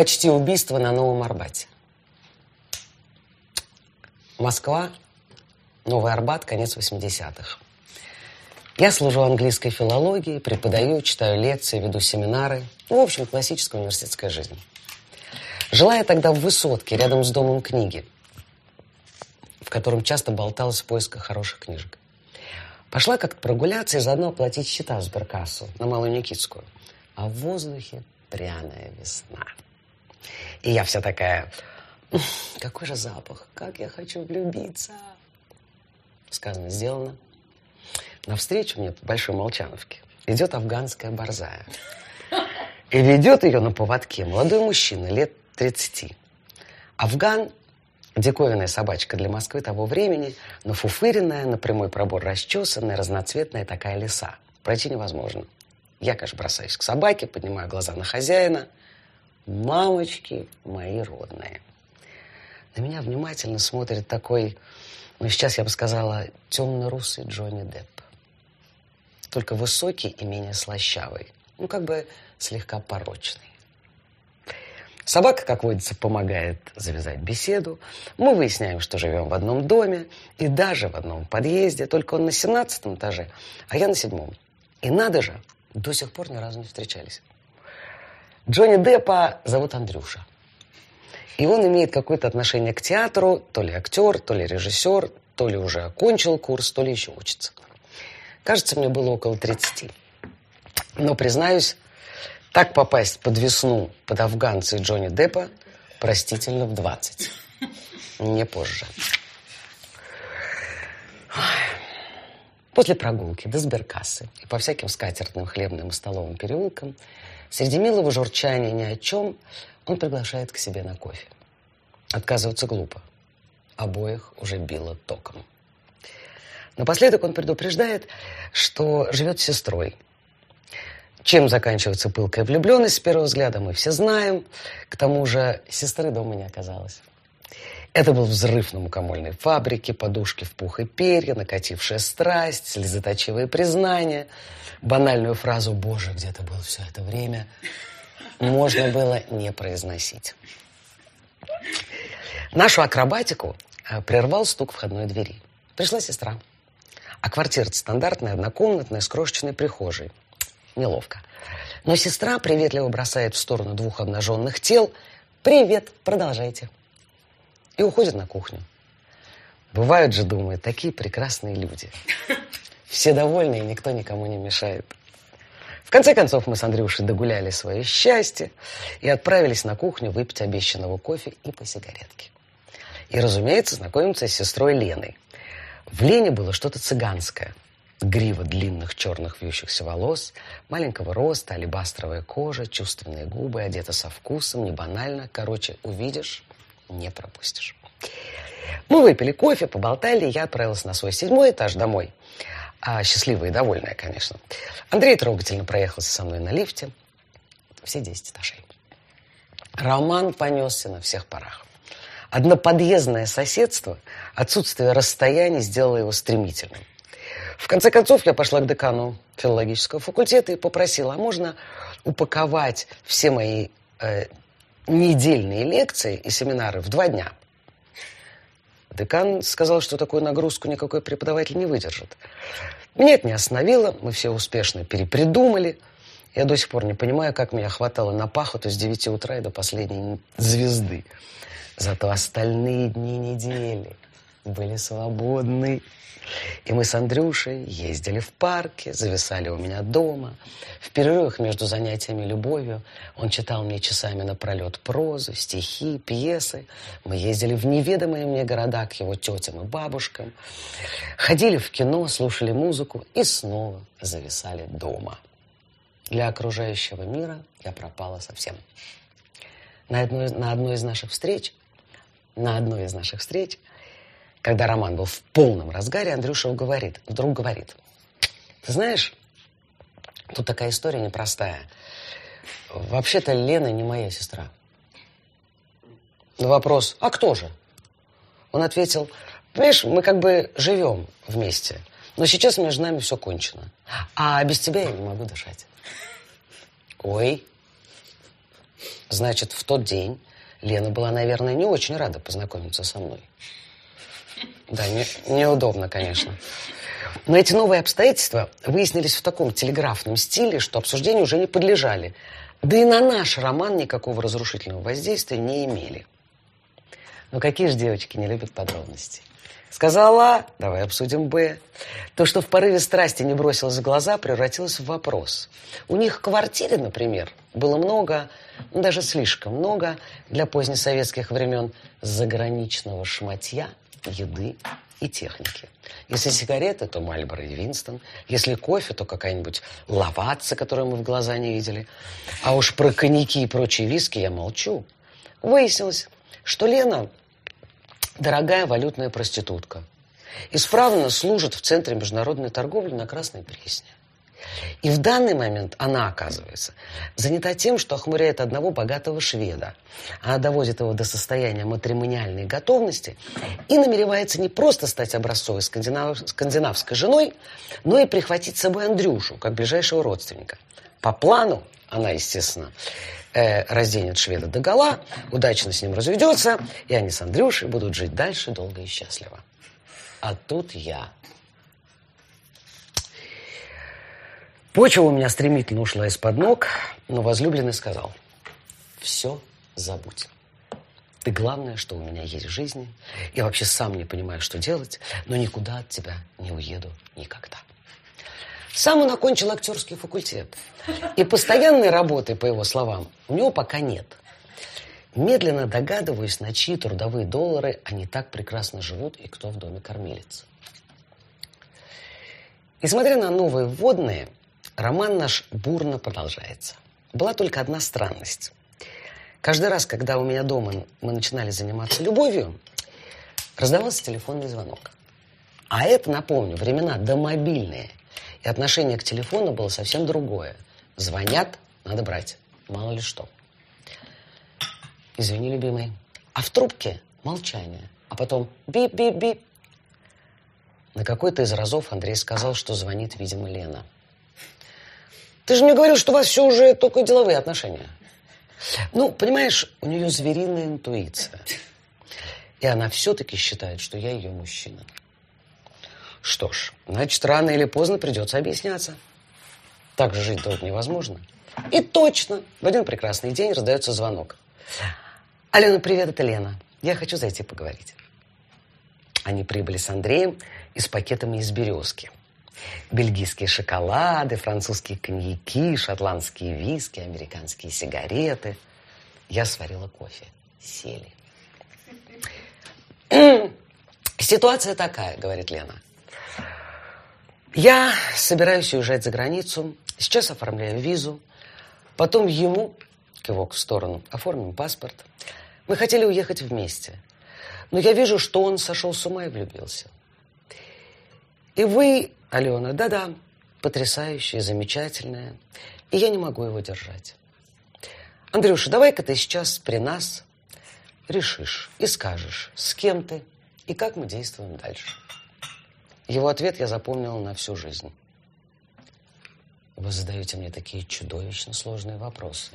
Почти убийство на Новом Арбате. Москва, Новый Арбат, конец 80-х. Я служу английской филологией, преподаю, читаю лекции, веду семинары. Ну, в общем, классическая университетская жизнь. Жила я тогда в высотке, рядом с домом книги, в котором часто болталась в поисках хороших книжек. Пошла как-то прогуляться и заодно оплатить счета в сберкассу на Малую Никитскую. А в воздухе пряная весна. И я вся такая, какой же запах, как я хочу влюбиться. Сказано, сделано. Навстречу мне в Большой Молчановке идет афганская борзая. И ведет ее на поводке молодой мужчина лет 30. Афган – диковинная собачка для Москвы того времени, но фуфыренная, на прямой пробор расчесанная, разноцветная такая лиса. Пройти невозможно. Я, конечно, бросаюсь к собаке, поднимаю глаза на хозяина – мамочки мои родные. На меня внимательно смотрит такой, ну, сейчас я бы сказала, темно-русый Джонни Депп. Только высокий и менее слащавый. Ну, как бы слегка порочный. Собака, как водится, помогает завязать беседу. Мы выясняем, что живем в одном доме и даже в одном подъезде. Только он на 17 этаже, а я на седьмом. И надо же, до сих пор ни разу не встречались. Джонни Деппа зовут Андрюша. И он имеет какое-то отношение к театру, то ли актер, то ли режиссер, то ли уже окончил курс, то ли еще учится. Кажется, мне было около 30. Но, признаюсь, так попасть под весну, под афганца Джонни Деппа простительно в 20. Не позже. После прогулки до сберкассы и по всяким скатертным, хлебным и столовым переулкам Среди милого журчания ни о чем он приглашает к себе на кофе. Отказываться глупо. Обоих уже било током. Напоследок он предупреждает, что живет с сестрой. Чем заканчивается пылкая влюбленность с первого взгляда, мы все знаем. К тому же сестры дома не оказалось. Это был взрыв на мукомольной фабрике, подушки в пух и перья, накатившая страсть, слезоточивые признания. Банальную фразу «Боже, где ты был все это время?» можно было не произносить. Нашу акробатику э, прервал стук входной двери. Пришла сестра. А квартира стандартная, однокомнатная, с крошечной прихожей. Неловко. Но сестра приветливо бросает в сторону двух обнаженных тел. «Привет, продолжайте» и уходит на кухню. Бывают же, думаю, такие прекрасные люди. Все довольны, и никто никому не мешает. В конце концов, мы с Андрюшей догуляли свое счастье и отправились на кухню выпить обещанного кофе и по сигаретке. И, разумеется, знакомиться с сестрой Леной. В Лене было что-то цыганское. Грива длинных черных вьющихся волос, маленького роста, алебастровая кожа, чувственные губы, одета со вкусом, не банально. Короче, увидишь не пропустишь. Мы выпили кофе, поболтали, я отправилась на свой седьмой этаж домой. А, счастливая и довольная, конечно. Андрей трогательно проехался со мной на лифте. Все десять этажей. Роман понесся на всех парах. Одноподъездное соседство, отсутствие расстояний сделало его стремительным. В конце концов, я пошла к декану филологического факультета и попросила, а можно упаковать все мои э, недельные лекции и семинары в два дня. Декан сказал, что такую нагрузку никакой преподаватель не выдержит. Меня это не остановило, мы все успешно перепридумали. Я до сих пор не понимаю, как меня хватало на пахоту с 9 утра и до последней звезды. Зато остальные дни недели были свободны. И мы с Андрюшей ездили в парке, зависали у меня дома. В перерывах между занятиями любовью он читал мне часами напролет прозу, стихи, пьесы. Мы ездили в неведомые мне города к его тетям и бабушкам. Ходили в кино, слушали музыку и снова зависали дома. Для окружающего мира я пропала совсем. На одной, на одной из наших встреч, на одной из наших встреч – когда роман был в полном разгаре, Андрюша говорит, вдруг говорит, ты знаешь, тут такая история непростая. Вообще-то Лена не моя сестра. На вопрос, а кто же? Он ответил, понимаешь, мы как бы живем вместе, но сейчас между нами все кончено. А без тебя я не могу дышать. Ой, Значит, в тот день Лена была, наверное, не очень рада познакомиться со мной. Да, не, неудобно, конечно. Но эти новые обстоятельства выяснились в таком телеграфном стиле, что обсуждению уже не подлежали. Да и на наш роман никакого разрушительного воздействия не имели. Но какие же девочки не любят подробностей? Сказала А, давай обсудим Б. То, что в порыве страсти не бросилось в глаза, превратилось в вопрос. У них в квартире, например, было много, ну, даже слишком много для позднесоветских времен заграничного шматья, еды и техники. Если сигареты, то Мальборо и Винстон. Если кофе, то какая-нибудь лаватца, которую мы в глаза не видели. А уж про коньяки и прочие виски я молчу. Выяснилось, что Лена дорогая валютная проститутка. Исправно служит в Центре международной торговли на Красной Пресне. И в данный момент она, оказывается, занята тем, что охмуряет одного богатого шведа. Она доводит его до состояния матримониальной готовности и намеревается не просто стать образцовой скандинав... скандинавской женой, но и прихватить с собой Андрюшу, как ближайшего родственника. По плану она, естественно, э, разденет шведа до гола, удачно с ним разведется, и они с Андрюшей будут жить дальше долго и счастливо. А тут я. Почва у меня стремительно ушла из-под ног, но возлюбленный сказал, все забудь. Ты главное, что у меня есть в жизни. Я вообще сам не понимаю, что делать, но никуда от тебя не уеду никогда. Сам он окончил актерский факультет. И постоянной работы, по его словам, у него пока нет. Медленно догадываюсь, на чьи трудовые доллары они так прекрасно живут и кто в доме кормилец. Несмотря на новые вводные, роман наш бурно продолжается. Была только одна странность. Каждый раз, когда у меня дома мы начинали заниматься любовью, раздавался телефонный звонок. А это, напомню, времена домобильные. И отношение к телефону было совсем другое. Звонят, надо брать. Мало ли что. Извини, любимый. А в трубке молчание. А потом бип-бип-бип. На какой-то из разов Андрей сказал, что звонит, видимо, Лена. Ты же мне говорил, что у вас все уже только деловые отношения. Ну, понимаешь, у нее звериная интуиция. И она все-таки считает, что я ее мужчина. Что ж, значит, рано или поздно придется объясняться. Так же жить долго невозможно. И точно, в один прекрасный день раздается звонок. Алена, привет, это Лена. Я хочу зайти поговорить. Они прибыли с Андреем и с пакетами из березки. Бельгийские шоколады, французские коньяки, шотландские виски, американские сигареты. Я сварила кофе. Сели. Ситуация такая, говорит Лена. Я собираюсь уезжать за границу. Сейчас оформляю визу. Потом ему, кивок в сторону, оформим паспорт. Мы хотели уехать вместе. Но я вижу, что он сошел с ума и влюбился. И вы, Алена, да-да, потрясающая, замечательная. И я не могу его держать. Андрюша, давай-ка ты сейчас при нас решишь и скажешь, с кем ты и как мы действуем дальше. Его ответ я запомнил на всю жизнь. Вы задаете мне такие чудовищно сложные вопросы.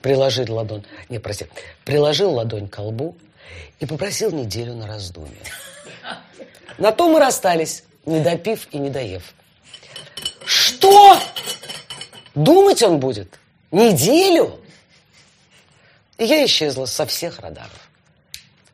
Приложил ладонь, не, прости, приложил ладонь к лбу и попросил неделю на раздумье. На то мы расстались, не допив и не доев. Что? Думать он будет? Неделю? И я исчезла со всех радаров.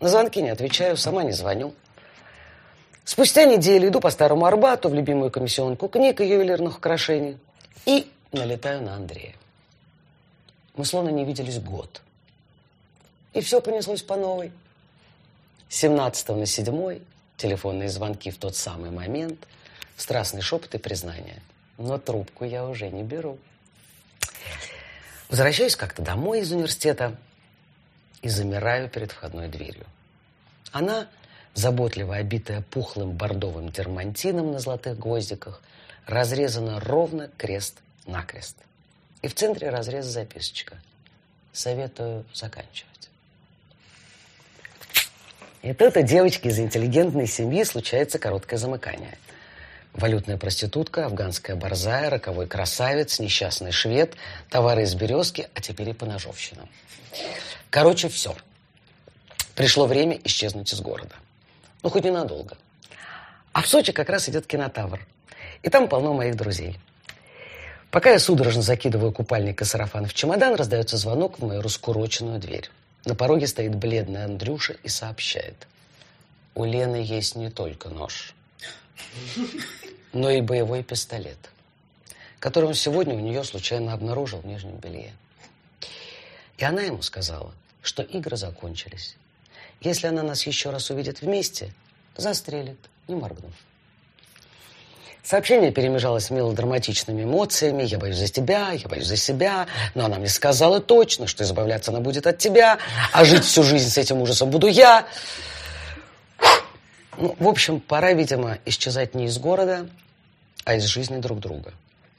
На звонки не отвечаю, сама не звоню. Спустя неделю иду по Старому Арбату в любимую комиссионку книг и ювелирных украшений и налетаю на Андрея. Мы словно не виделись год. И все понеслось по новой. 17 на 7 телефонные звонки в тот самый момент, страстный шепот и признание. Но трубку я уже не беру. Возвращаюсь как-то домой из университета и замираю перед входной дверью. Она заботливо обитая пухлым бордовым дермантином на золотых гвоздиках, разрезана ровно крест-накрест. И в центре разрез записочка. Советую заканчивать. И тут у девочки из интеллигентной семьи случается короткое замыкание. Валютная проститутка, афганская борзая, роковой красавец, несчастный швед, товары из березки, а теперь и поножовщина. Короче, все. Пришло время исчезнуть из города. Ну, хоть ненадолго. А в Сочи как раз идет кинотавр. И там полно моих друзей. Пока я судорожно закидываю купальник и сарафан в чемодан, раздается звонок в мою раскуроченную дверь. На пороге стоит бледный Андрюша и сообщает. У Лены есть не только нож, но и боевой пистолет, который он сегодня у нее случайно обнаружил в нижнем белье. И она ему сказала, что игры закончились. Если она нас еще раз увидит вместе, застрелит, не моргнув. Сообщение перемежалось мелодраматичными эмоциями. «Я боюсь за тебя, я боюсь за себя». Но она мне сказала точно, что избавляться она будет от тебя, а жить всю жизнь с этим ужасом буду я. Ну, в общем, пора, видимо, исчезать не из города, а из жизни друг друга.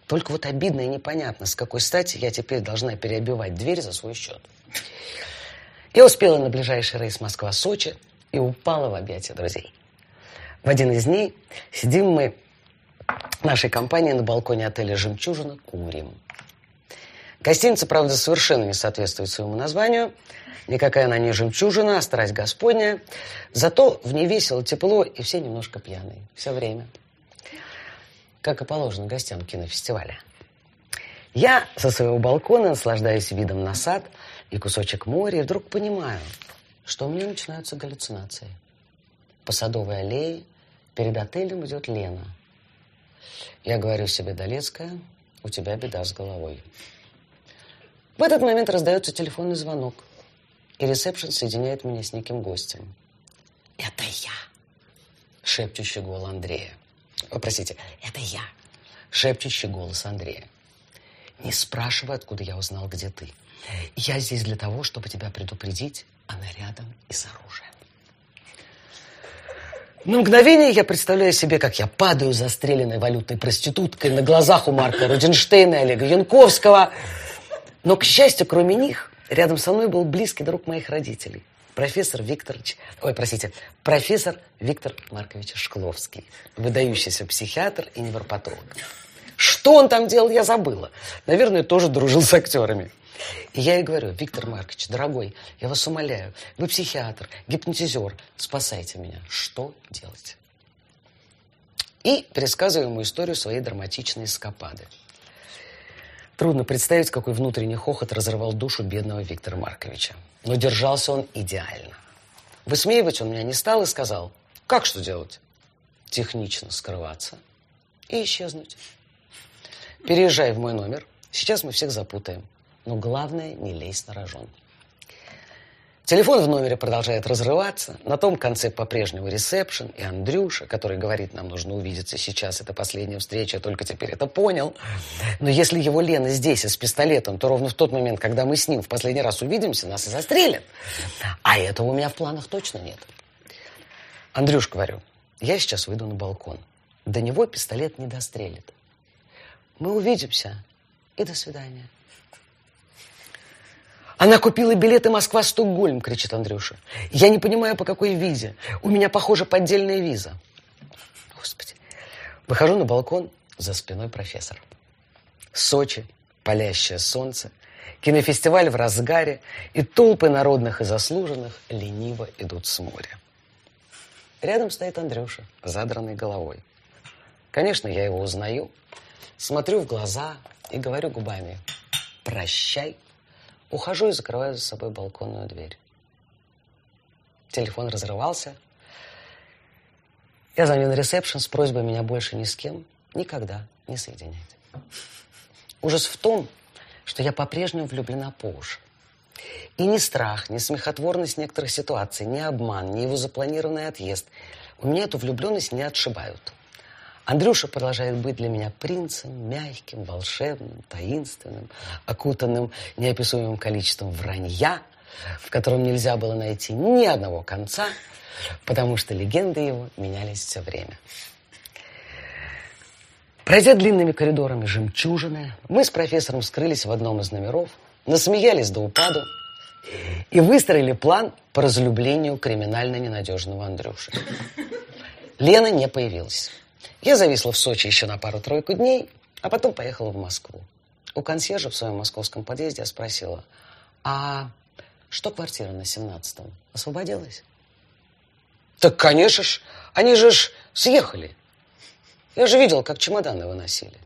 Только вот обидно и непонятно, с какой стати я теперь должна переобивать дверь за свой счет. Я успела на ближайший рейс Москва-Сочи и упала в объятия друзей. В один из дней сидим мы нашей компании на балконе отеля «Жемчужина» курим. Гостиница, правда, совершенно не соответствует своему названию. Никакая она не жемчужина, а страсть Господня. Зато в ней весело, тепло, и все немножко пьяные. Все время. Как и положено гостям кинофестиваля. Я со своего балкона наслаждаюсь видом на сад и кусочек моря, и вдруг понимаю, что у меня начинаются галлюцинации. По садовой аллее перед отелем идет Лена – я говорю себе, Долецкая, у тебя беда с головой. В этот момент раздается телефонный звонок, и ресепшн соединяет меня с неким гостем. «Это я!» — шепчущий голос Андрея. О, простите, это я, шепчущий голос Андрея. Не спрашивай, откуда я узнал, где ты. Я здесь для того, чтобы тебя предупредить, она рядом и с оружием. На мгновение я представляю себе, как я падаю застреленной валютной проституткой на глазах у Марка Рудинштейна и Олега Янковского. Но, к счастью, кроме них, рядом со мной был близкий друг моих родителей. Профессор Викторович, ой, простите, профессор Виктор Маркович Шкловский, выдающийся психиатр и невропатолог. Что он там делал, я забыла. Наверное, тоже дружил с актерами. Я ей говорю, Виктор Маркович, дорогой, я вас умоляю, вы психиатр, гипнотизер, спасайте меня. Что делать? И пересказываю ему историю своей драматичной эскапады. Трудно представить, какой внутренний хохот разрывал душу бедного Виктора Марковича. Но держался он идеально. Высмеивать он меня не стал и сказал, как что делать? Технично скрываться и исчезнуть. Переезжай в мой номер, сейчас мы всех запутаем. Но главное, не лезь на рожон. Телефон в номере продолжает разрываться. На том конце по-прежнему ресепшн и Андрюша, который говорит, нам нужно увидеться сейчас, это последняя встреча, только теперь это понял. Но если его Лена здесь и с пистолетом, то ровно в тот момент, когда мы с ним в последний раз увидимся, нас и застрелят. А этого у меня в планах точно нет. Андрюш, говорю, я сейчас выйду на балкон. До него пистолет не дострелит. Мы увидимся. И до свидания. Она купила билеты Москва-Стокгольм, кричит Андрюша. Я не понимаю, по какой визе. У меня, похоже, поддельная виза. Господи. Выхожу на балкон, за спиной профессор. Сочи, палящее солнце, кинофестиваль в разгаре, и толпы народных и заслуженных лениво идут с моря. Рядом стоит Андрюша, задранный головой. Конечно, я его узнаю, смотрю в глаза и говорю губами «Прощай, Ухожу и закрываю за собой балконную дверь. Телефон разрывался. Я звоню на ресепшн с просьбой меня больше ни с кем никогда не соединять. Ужас в том, что я по-прежнему влюблена по уши. И ни страх, ни смехотворность некоторых ситуаций, ни обман, ни его запланированный отъезд у меня эту влюбленность не отшибают. Андрюша продолжает быть для меня принцем, мягким, волшебным, таинственным, окутанным неописуемым количеством вранья, в котором нельзя было найти ни одного конца, потому что легенды его менялись все время. Пройдя длинными коридорами жемчужины, мы с профессором скрылись в одном из номеров, насмеялись до упаду и выстроили план по разлюблению криминально ненадежного Андрюши. Лена не появилась. Я зависла в Сочи еще на пару-тройку дней, а потом поехала в Москву. У консьержа в своем московском подъезде я спросила, а что квартира на 17-м? Освободилась? Так, конечно ж, они же ж съехали. Я же видел, как чемоданы выносили.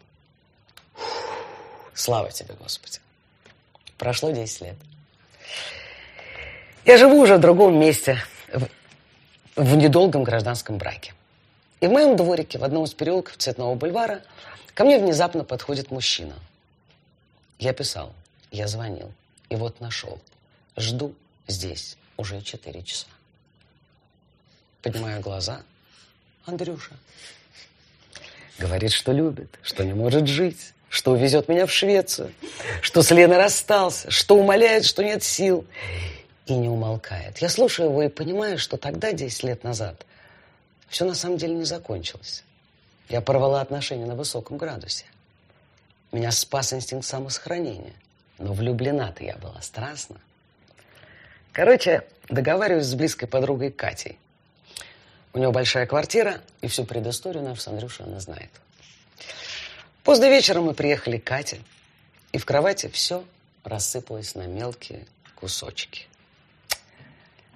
Слава тебе, Господи. Прошло 10 лет. Я живу уже в другом месте, в, недолгом гражданском браке. И в моем дворике, в одном из переулков Цветного бульвара, ко мне внезапно подходит мужчина. Я писал, я звонил, и вот нашел. Жду здесь уже 4 часа. Поднимаю глаза. Андрюша. Говорит, что любит, что не может жить, что увезет меня в Швецию, что с Леной расстался, что умоляет, что нет сил. И не умолкает. Я слушаю его и понимаю, что тогда, 10 лет назад, все на самом деле не закончилось. Я порвала отношения на высоком градусе. Меня спас инстинкт самосохранения. Но влюблена-то я была страстно. Короче, договариваюсь с близкой подругой Катей. У нее большая квартира, и всю предысторию нашу с Андрюшей она знает. Поздно вечером мы приехали к Кате, и в кровати все рассыпалось на мелкие кусочки.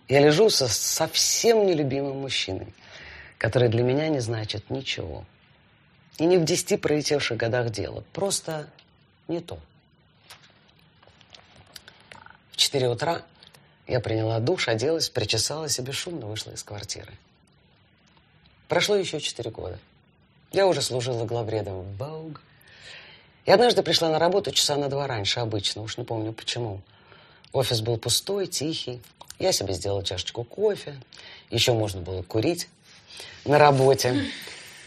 Я лежу со совсем нелюбимым мужчиной, который для меня не значит ничего. И не в десяти пролетевших годах дело. Просто не то. В четыре утра я приняла душ, оделась, причесалась и бесшумно вышла из квартиры. Прошло еще четыре года. Я уже служила главредом в Бауг. И однажды пришла на работу часа на два раньше обычно, уж не помню почему. Офис был пустой, тихий. Я себе сделала чашечку кофе. Еще можно было курить на работе.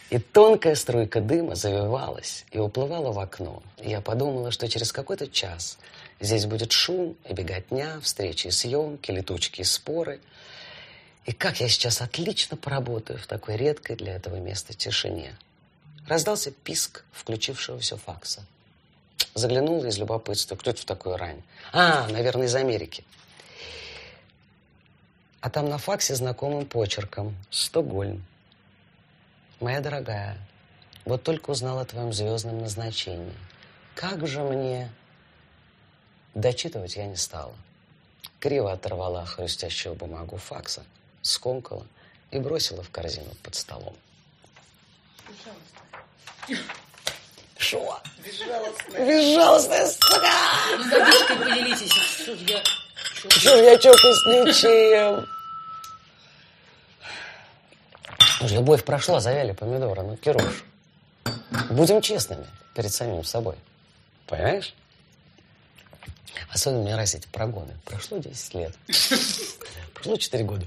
И тонкая струйка дыма завивалась и уплывала в окно. Я подумала, что через какой-то час здесь будет шум и беготня, встречи и съемки, летучки и споры. И как я сейчас отлично поработаю в такой редкой для этого места тишине. Раздался писк включившегося факса. Заглянула из любопытства, кто это в такую рань. А, наверное, из Америки. А там на факсе знакомым почерком «Стокгольм». Моя дорогая, вот только узнала о твоем звездном назначении. Как же мне... Дочитывать я не стала. Криво оторвала хрустящую бумагу факса, скомкала и бросила в корзину под столом. Шо? Безжалостная. Безжалостная, сука! Ну, водичкой поделитесь. Что я... Я чокаюсь ничем? Любовь прошла, завяли помидоры. Ну, Кируш, будем честными перед самим собой. Понимаешь? Особенно мне раз эти прогоны. Прошло 10 лет. Прошло 4 года.